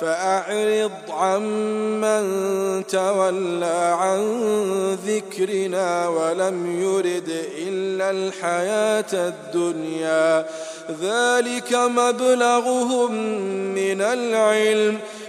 فأعرض عمن تولى عن ذكرنا ولم يرد إلا الحياة الدنيا. ذلك مبلغهم من العلم.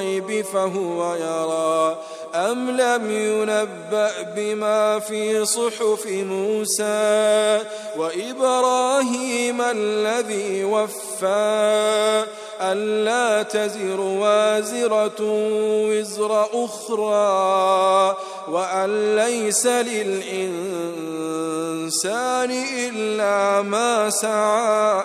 الغيب فهو يرى. أم لم ينبأ بما في صحف موسى وإبراهيم الذي وفى؟ ألا تزر وازرة وزر أخرى؟ وأن ليس للإنسان إلا ما سعى.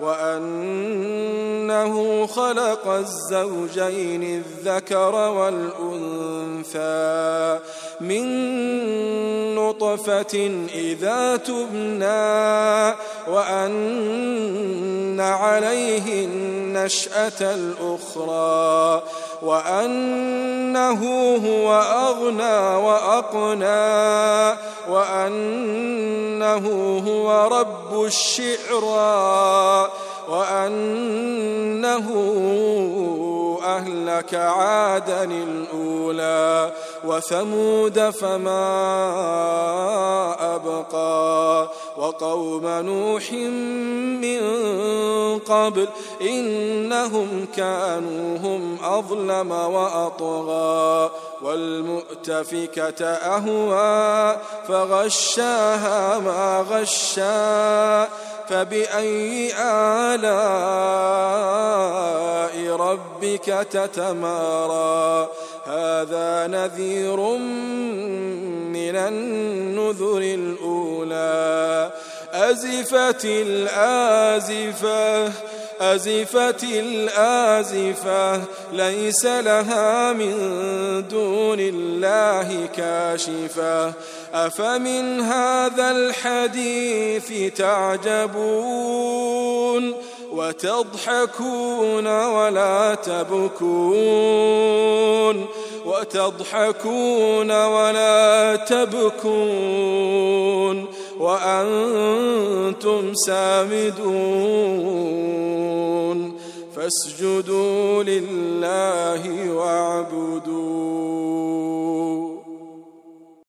وأنه خلق الزوجين الذكر والأنثى من نطفة إذا تبنى وأن عليه النشأة الأخرى. وأنه هو أغنى وأقنى وأنه هو رب الشعرى وأنه أهلك عادا الأولى وثمود فما أبقى وقوم نوح من قبل إنهم كانوا هم أظلم وأطغى والمؤتفكة أهوى فغشاها ما غشا فبأي آلاء ربك تتمارى هذا نذير من النذر الأولى. أزفت الآزفة أزفت الآزفة ليس لها من دون الله كاشفة. أفمن هذا الحديث تعجبون؟ وتضحكون ولا تبكون. وتضحكون ولا تبكون. وأنتم سامدون. فاسجدوا لله واعبدوا.